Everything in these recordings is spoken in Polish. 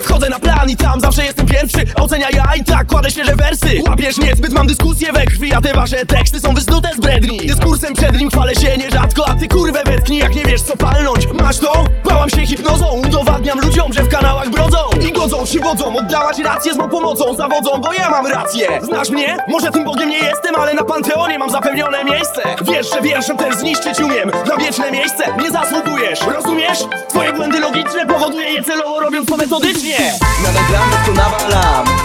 Wchodzę na plan i tam zawsze jestem pierwszy. Ocenia ja i tak kładę świeże wersy. Łapiesz niezbyt, mam dyskusję we krwi A te wasze teksty są wysnute z bredni. Dyskursem przed nim chwalę się nierzadko A ty kurwę wetknij jak nie wiesz co palnąć. Masz to? Bałam się hipnozą Wodzą Oddałaś rację z mą pomocą Zawodzą, bo ja mam rację. Znasz mnie? Może tym Bogiem nie jestem Ale na Panteonie mam zapewnione miejsce. Wiesz, że wierszem też zniszczyć umiem Na wieczne miejsce nie zasługujesz. Rozumiesz? Twoje błędy logiczne Powoduje je celowo robiąc to metodycznie. Nadal gram, to nawalam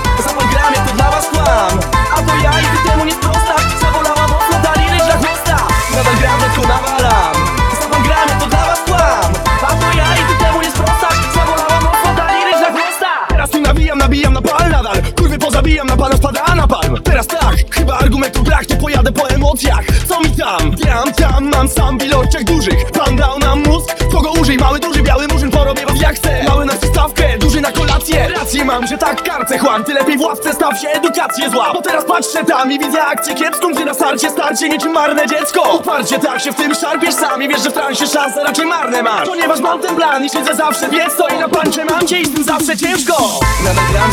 nadal. Kurwy pozabijam, na pana spada na palm Teraz tak, chyba argumentu brak Nie pojadę po emocjach, co mi tam? Tam, tam, mam sam w ilościach dużych. Pan dał nam mózg, kogo użyj. Mały, duży, biały murzyn, porobię was jak chcę. Mały na przystawkę, duży na kolację. Rację mam, że tak karcę chłam. Ty lepiej w ławce staw się, edukację zła Bo teraz patrzę tam i widzę akcję kiepską Gdy na starcie starcie niczym marne dziecko. Uparcie tak się w tym szarpiesz sam I wiesz, że w transie szanse raczej marne masz. Ponieważ mam ten plan i siedzę zawsze Wiedz to i na pancze mam cię i z tym zawsze ciężko. Gram,